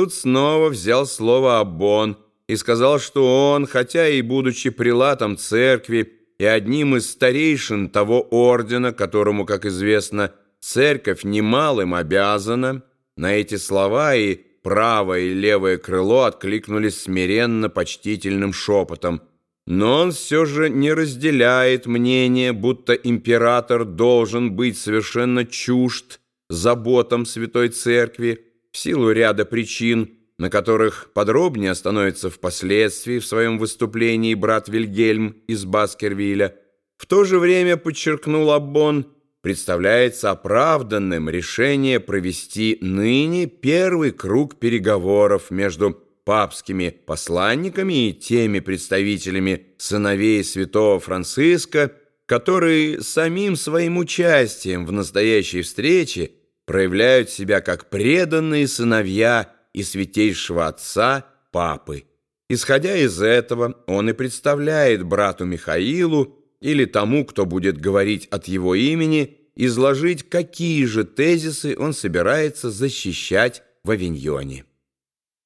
тут снова взял слово Аббон и сказал, что он, хотя и будучи прилатом церкви и одним из старейшин того ордена, которому, как известно, церковь немалым обязана, на эти слова и правое и левое крыло откликнулись смиренно почтительным шепотом. Но он все же не разделяет мнение, будто император должен быть совершенно чужд заботам Святой Церкви в силу ряда причин, на которых подробнее остановится впоследствии в своем выступлении брат Вильгельм из Баскервилля. В то же время, подчеркнул Аббон, представляется оправданным решение провести ныне первый круг переговоров между папскими посланниками и теми представителями сыновей святого Франциска, которые самим своим участием в настоящей встрече проявляют себя как преданные сыновья и святейшего отца папы. Исходя из этого, он и представляет брату Михаилу или тому, кто будет говорить от его имени, изложить, какие же тезисы он собирается защищать в Авиньоне.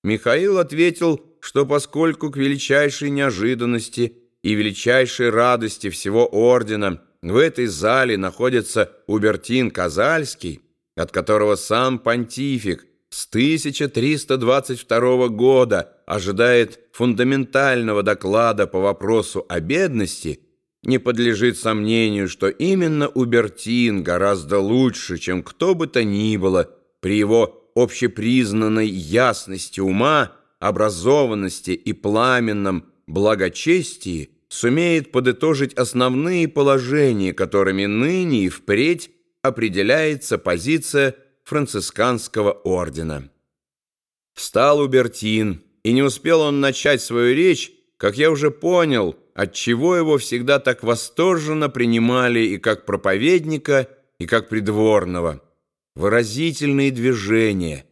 Михаил ответил, что поскольку к величайшей неожиданности и величайшей радости всего ордена в этой зале находится Убертин Казальский, от которого сам понтифик с 1322 года ожидает фундаментального доклада по вопросу о бедности, не подлежит сомнению, что именно Убертин гораздо лучше, чем кто бы то ни было, при его общепризнанной ясности ума, образованности и пламенном благочестии сумеет подытожить основные положения, которыми ныне и впредь определяется позиция францисканского ордена. Встал Убертин, и не успел он начать свою речь, как я уже понял – отчего его всегда так восторженно принимали и как проповедника, и как придворного. Выразительные движения,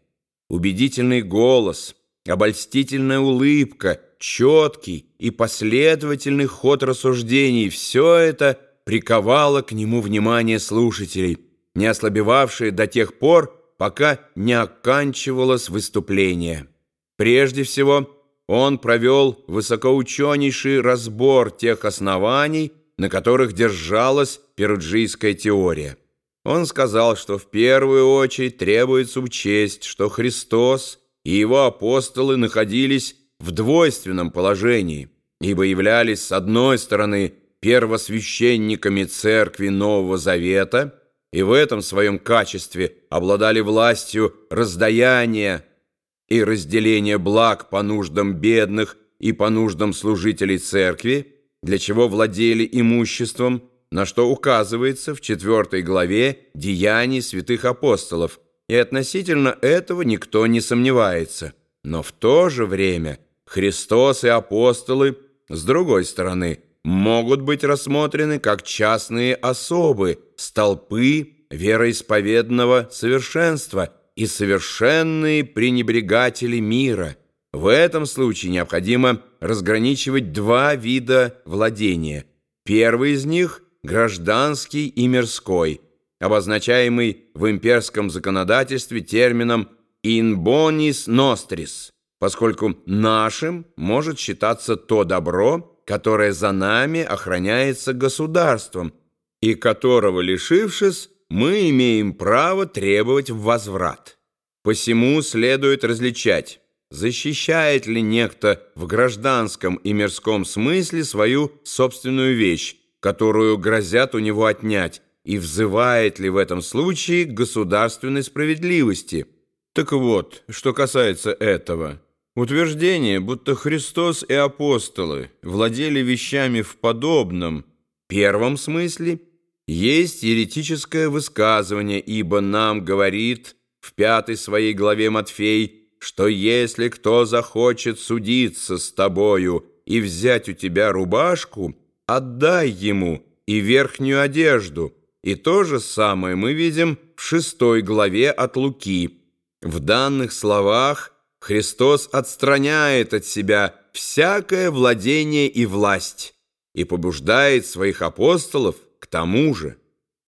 убедительный голос, обольстительная улыбка, четкий и последовательный ход рассуждений – все это приковало к нему внимание слушателей, не ослабевавшие до тех пор, пока не оканчивалось выступление. Прежде всего – он провел высокоученейший разбор тех оснований, на которых держалась перуджийская теория. Он сказал, что в первую очередь требуется учесть, что Христос и его апостолы находились в двойственном положении, ибо являлись, с одной стороны, первосвященниками Церкви Нового Завета и в этом своем качестве обладали властью раздаяния и разделение благ по нуждам бедных и по нуждам служителей церкви, для чего владели имуществом, на что указывается в четвертой главе «Деяний святых апостолов», и относительно этого никто не сомневается. Но в то же время Христос и апостолы, с другой стороны, могут быть рассмотрены как частные особы, столпы вероисповедного совершенства – и совершенные пренебрегатели мира. В этом случае необходимо разграничивать два вида владения. Первый из них – гражданский и мирской, обозначаемый в имперском законодательстве термином «in bonis nostris», поскольку нашим может считаться то добро, которое за нами охраняется государством, и которого, лишившись, мы имеем право требовать возврат. Посему следует различать, защищает ли некто в гражданском и мирском смысле свою собственную вещь, которую грозят у него отнять, и взывает ли в этом случае государственной справедливости. Так вот, что касается этого. Утверждение, будто Христос и апостолы владели вещами в подобном, первом смысле – есть еретическое высказывание, ибо нам говорит в пятой своей главе Матфей, что если кто захочет судиться с тобою и взять у тебя рубашку, отдай ему и верхнюю одежду. И то же самое мы видим в шестой главе от Луки. В данных словах Христос отстраняет от себя всякое владение и власть и побуждает своих апостолов к тому же.